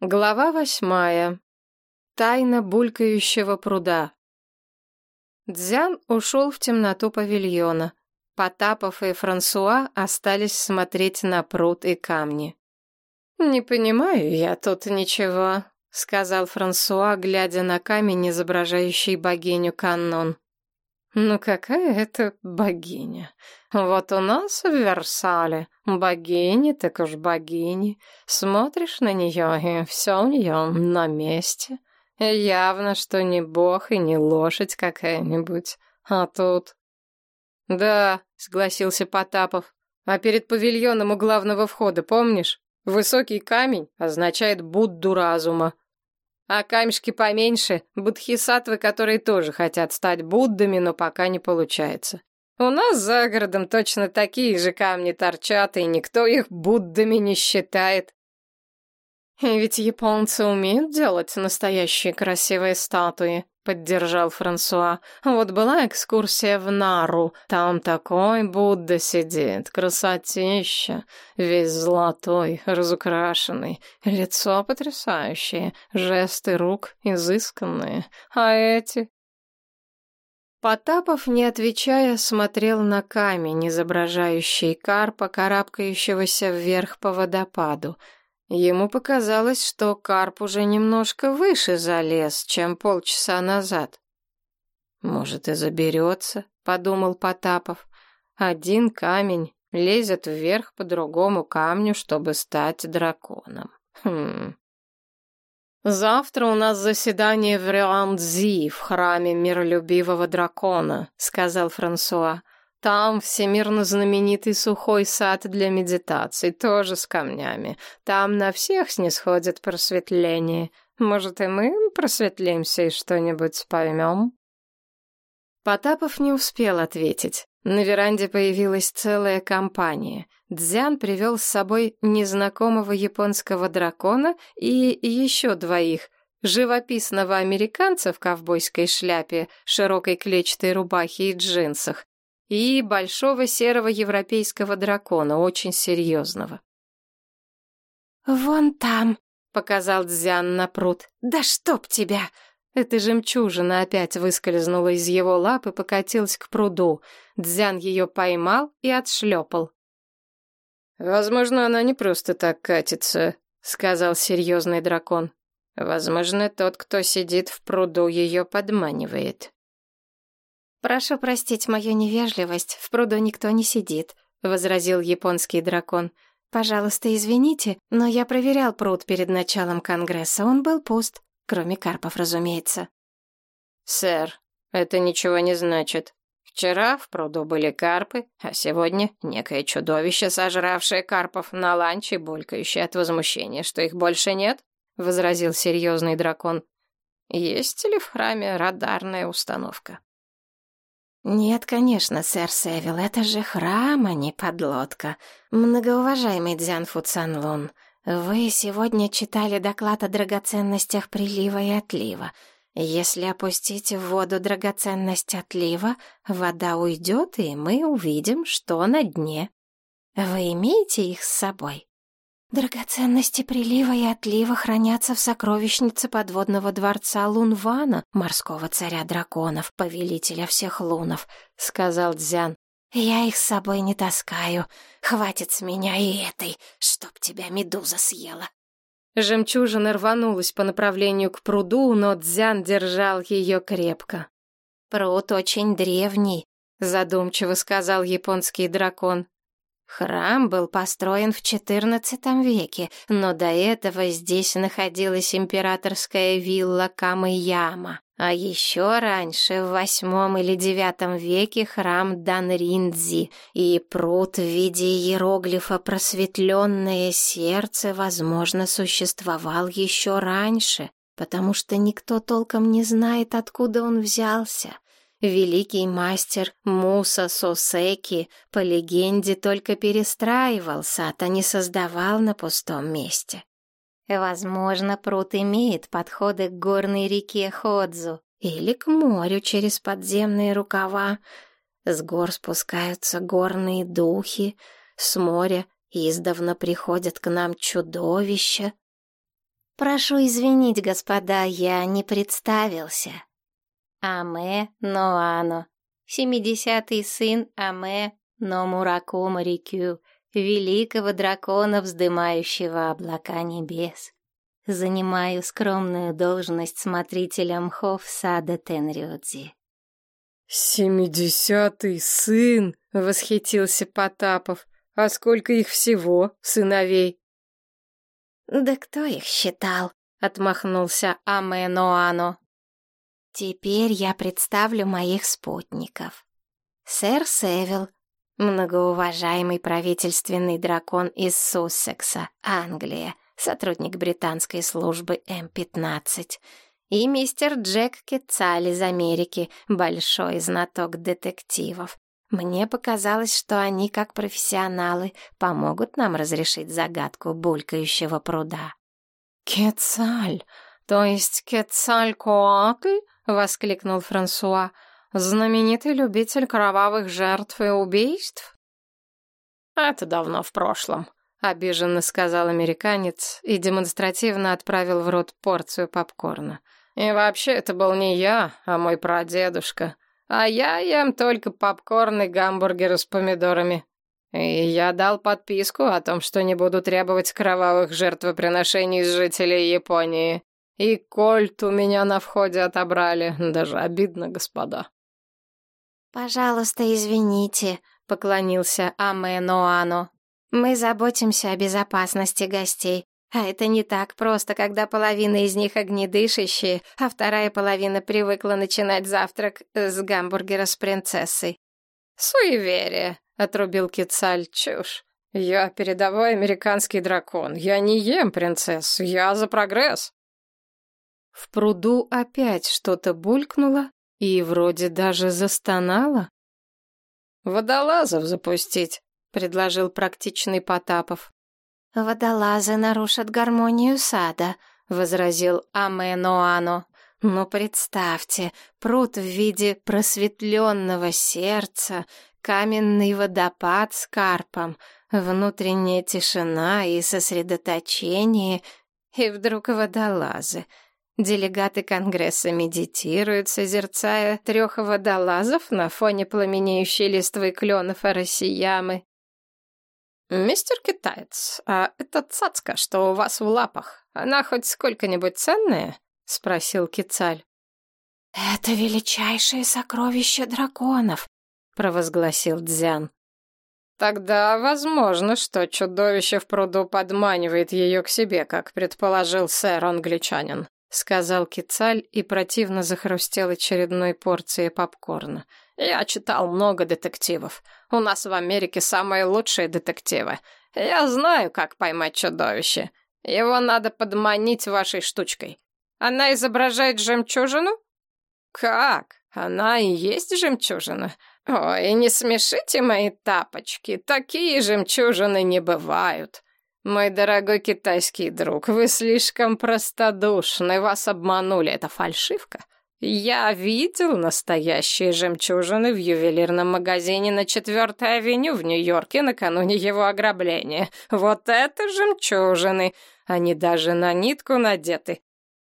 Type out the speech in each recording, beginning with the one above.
Глава восьмая. Тайна булькающего пруда. Дзян ушел в темноту павильона. Потапов и Франсуа остались смотреть на пруд и камни. «Не понимаю я тут ничего», — сказал Франсуа, глядя на камень, изображающий богиню Каннон. «Ну какая это богиня? Вот у нас в Версале богини, так уж богини. Смотришь на нее, и все у нее на месте. Явно, что не бог и не лошадь какая-нибудь. А тут...» «Да», — согласился Потапов. «А перед павильоном у главного входа, помнишь? Высокий камень означает Будду разума. А камешки поменьше — будхисаттвы, которые тоже хотят стать Буддами, но пока не получается. У нас за городом точно такие же камни торчат, и никто их Буддами не считает. И ведь японцы умеют делать настоящие красивые статуи, поддержал Франсуа. Вот была экскурсия в Нару. Там такой Будда сидит, красотища, весь золотой, разукрашенный, лицо потрясающее, жесты рук изысканные. А эти Потапов, не отвечая, смотрел на камень, изображающий карпа, карабкающегося вверх по водопаду. Ему показалось, что карп уже немножко выше залез, чем полчаса назад. «Может, и заберется», — подумал Потапов. «Один камень лезет вверх по другому камню, чтобы стать драконом. Хм. «Завтра у нас заседание в Рюандзи, в храме миролюбивого дракона», — сказал Франсуа. Там всемирно знаменитый сухой сад для медитации, тоже с камнями. Там на всех снисходит просветление. Может, и мы просветлимся и что-нибудь поймем?» Потапов не успел ответить. На веранде появилась целая компания. Дзян привел с собой незнакомого японского дракона и еще двоих — живописного американца в ковбойской шляпе, широкой клетчатой рубахе и джинсах, и большого серого европейского дракона, очень серьезного. «Вон там», — показал Дзян на пруд. «Да чтоб тебя!» Эта жемчужина опять выскользнула из его лап и покатилась к пруду. Дзян ее поймал и отшлепал. «Возможно, она не просто так катится», — сказал серьезный дракон. «Возможно, тот, кто сидит в пруду, ее подманивает». «Прошу простить мою невежливость, в пруду никто не сидит», — возразил японский дракон. «Пожалуйста, извините, но я проверял пруд перед началом Конгресса, он был пуст, кроме карпов, разумеется». «Сэр, это ничего не значит. Вчера в пруду были карпы, а сегодня некое чудовище, сожравшее карпов на ланче, булькающее от возмущения, что их больше нет», — возразил серьезный дракон. «Есть ли в храме радарная установка?» «Нет, конечно, сэр Севил, это же храм, а не подлодка. Многоуважаемый Дзян Фуцанлун, вы сегодня читали доклад о драгоценностях прилива и отлива. Если опустить в воду драгоценность отлива, вода уйдет, и мы увидим, что на дне. Вы имеете их с собой?» Драгоценности прилива и отлива хранятся в сокровищнице подводного дворца Лунвана, морского царя драконов, повелителя всех лунов, — сказал Дзян. Я их с собой не таскаю. Хватит с меня и этой, чтоб тебя медуза съела. Жемчужина рванулась по направлению к пруду, но Дзян держал ее крепко. «Пруд очень древний», — задумчиво сказал японский дракон. Храм был построен в XIV веке, но до этого здесь находилась императорская вилла Камыяма. А еще раньше, в VIII или IX веке, храм Данриндзи и пруд в виде иероглифа «Просветленное сердце», возможно, существовал еще раньше, потому что никто толком не знает, откуда он взялся. Великий мастер Муса Сосеки, по легенде, только перестраивал сад, а не создавал на пустом месте. Возможно, пруд имеет подходы к горной реке Ходзу или к морю через подземные рукава. С гор спускаются горные духи, с моря издавна приходят к нам чудовища. Прошу извинить, господа, я не представился. Аме Ноано, семидесятый сын Аме Номураку Марикю, великого дракона, вздымающего облака небес. Занимаю скромную должность смотрителя мхов сада Тенрюдзи. «Семидесятый сын!» — восхитился Потапов. «А сколько их всего, сыновей?» «Да кто их считал?» — отмахнулся Аме Ноано. «Теперь я представлю моих спутников. Сэр Севил, многоуважаемый правительственный дракон из Суссекса, Англия, сотрудник британской службы М-15, и мистер Джек Кетцаль из Америки, большой знаток детективов. Мне показалось, что они, как профессионалы, помогут нам разрешить загадку булькающего пруда. «Кетцаль, то есть Кетцаль-Коакль?» — воскликнул Франсуа. «Знаменитый любитель кровавых жертв и убийств?» «Это давно в прошлом», — обиженно сказал американец и демонстративно отправил в рот порцию попкорна. «И вообще это был не я, а мой прадедушка». А я ем только попкорн и гамбургеры с помидорами. И я дал подписку о том, что не буду требовать кровавых жертвоприношений с жителей Японии. И кольт у меня на входе отобрали. Даже обидно, господа. «Пожалуйста, извините», — поклонился Аме Ноано. «Мы заботимся о безопасности гостей. А это не так просто, когда половина из них огнедышащие, а вторая половина привыкла начинать завтрак с гамбургера с принцессой. «Суеверие», — отрубил Кицаль, — «чушь. Я передовой американский дракон. Я не ем принцессу, я за прогресс». В пруду опять что-то булькнуло и вроде даже застонало. «Водолазов запустить», — предложил практичный Потапов. «Водолазы нарушат гармонию сада», — возразил Аменуано. «Но представьте, пруд в виде просветленного сердца, каменный водопад с карпом, внутренняя тишина и сосредоточение, и вдруг водолазы». Делегаты Конгресса медитируют, созерцая трех водолазов на фоне пламенеющей листвы кленов Арасиямы. «Мистер Китаец, а эта цацка, что у вас в лапах, она хоть сколько-нибудь ценная?» — спросил Кицаль. «Это величайшее сокровище драконов», — провозгласил Дзян. «Тогда возможно, что чудовище в пруду подманивает ее к себе, как предположил сэр англичанин», — сказал Кицаль и противно захрустел очередной порцией попкорна. Я читал много детективов. У нас в Америке самые лучшие детективы. Я знаю, как поймать чудовище. Его надо подманить вашей штучкой. Она изображает жемчужину? Как? Она и есть жемчужина? Ой, не смешите мои тапочки. Такие жемчужины не бывают. Мой дорогой китайский друг, вы слишком простодушны. Вас обманули. Это фальшивка. Я видел настоящие жемчужины в ювелирном магазине на 4-й авеню в Нью-Йорке накануне его ограбления. Вот это жемчужины! Они даже на нитку надеты.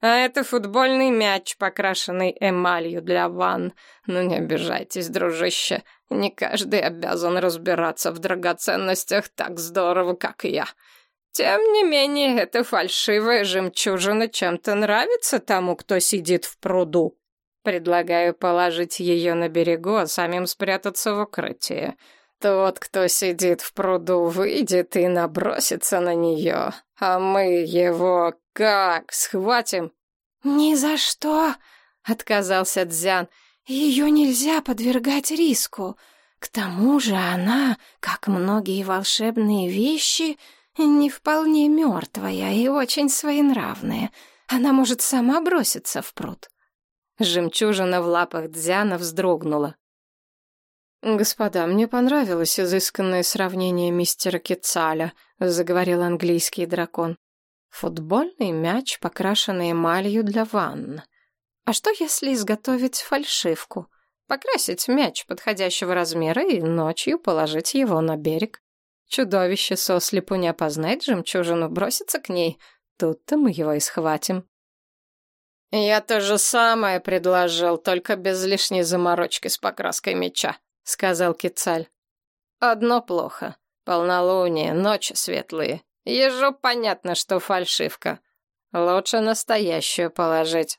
А это футбольный мяч, покрашенный эмалью для ванн. Ну не обижайтесь, дружище. Не каждый обязан разбираться в драгоценностях так здорово, как я. Тем не менее, эта фальшивая жемчужина чем-то нравится тому, кто сидит в пруду. Предлагаю положить ее на берегу, а самим спрятаться в укрытие. Тот, кто сидит в пруду, выйдет и набросится на нее, а мы его как схватим? «Ни за что!» — отказался Дзян. «Ее нельзя подвергать риску. К тому же она, как многие волшебные вещи, не вполне мертвая и очень своенравная. Она может сама броситься в пруд. Жемчужина в лапах Дзяна вздрогнула. «Господа, мне понравилось изысканное сравнение мистера Кицаля», — заговорил английский дракон. «Футбольный мяч, покрашенный эмалью для ванн. А что, если изготовить фальшивку? Покрасить мяч подходящего размера и ночью положить его на берег? Чудовище сослепу не опознает жемчужину, бросится к ней. Тут-то мы его и схватим. «Я то же самое предложил, только без лишней заморочки с покраской меча», — сказал Кицаль. «Одно плохо. Полнолуние, ночи светлые. Ежу понятно, что фальшивка. Лучше настоящую положить».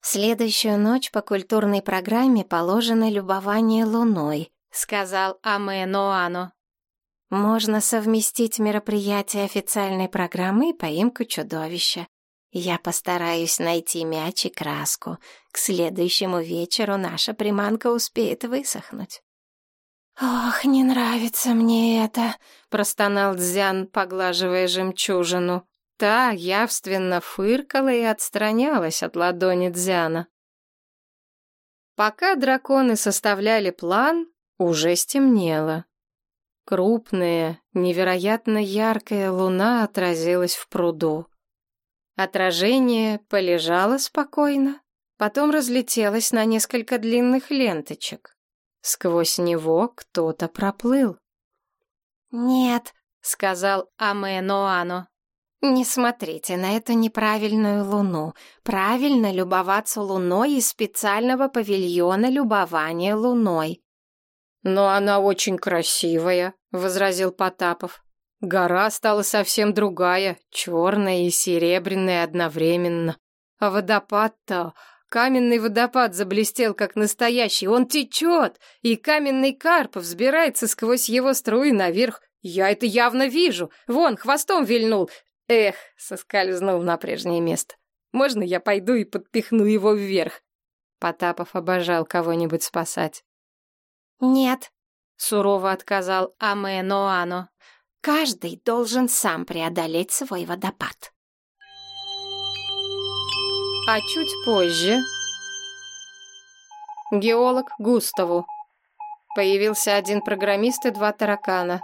В следующую ночь по культурной программе положено любование луной, сказал Аме Ноано. Можно совместить мероприятие официальной программы и поимку чудовища. Я постараюсь найти мяч и краску. К следующему вечеру наша приманка успеет высохнуть. «Ох, не нравится мне это», — простонал Дзян, поглаживая жемчужину. Та явственно фыркала и отстранялась от ладони Дзяна. Пока драконы составляли план, уже стемнело. Крупная, невероятно яркая луна отразилась в пруду. Отражение полежало спокойно, потом разлетелось на несколько длинных ленточек. Сквозь него кто-то проплыл. «Нет», — сказал Аме «не смотрите на эту неправильную луну. Правильно любоваться луной из специального павильона любования луной». «Но она очень красивая», — возразил Потапов. «Гора стала совсем другая, черная и серебряная одновременно. А водопад-то... Каменный водопад заблестел, как настоящий. Он течет, и каменный карп взбирается сквозь его струи наверх. Я это явно вижу. Вон, хвостом вильнул. Эх, соскользнул на прежнее место. Можно я пойду и подпихну его вверх?» Потапов обожал кого-нибудь спасать. «Нет», — сурово отказал Аме. «Каждый должен сам преодолеть свой водопад». А чуть позже геолог Густаву. Появился один программист и два таракана.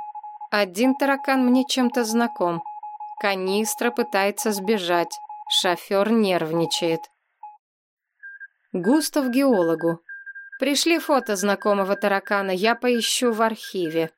Один таракан мне чем-то знаком. Канистра пытается сбежать. Шофер нервничает. Густав геологу. Пришли фото знакомого таракана, я поищу в архиве.